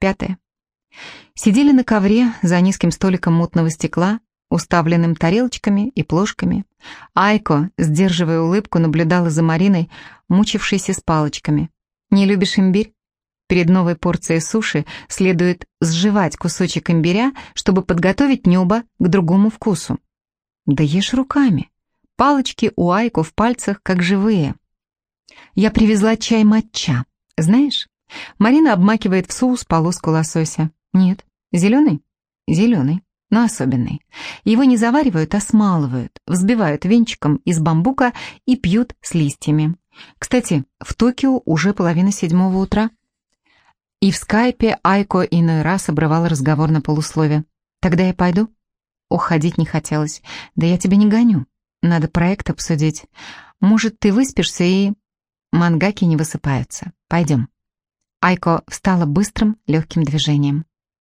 Пятое. Сидели на ковре за низким столиком мутного стекла, уставленным тарелочками и плошками. Айко, сдерживая улыбку, наблюдала за Мариной, мучившейся с палочками. «Не любишь имбирь?» Перед новой порцией суши следует сживать кусочек имбиря, чтобы подготовить небо к другому вкусу. Да ешь руками. Палочки у Айко в пальцах как живые. Я привезла чай матча. Знаешь? Марина обмакивает в соус полоску лосося. Нет. Зеленый? Зеленый но особенный. Его не заваривают, а смалывают, взбивают венчиком из бамбука и пьют с листьями. Кстати, в Токио уже половина седьмого утра. И в скайпе Айко иной раз обрывала разговор на полуслове. «Тогда я пойду?» Уходить не хотелось. «Да я тебя не гоню. Надо проект обсудить. Может, ты выспишься и...» Мангаки не высыпаются. Пойдем. Айко встала быстрым, легким движением.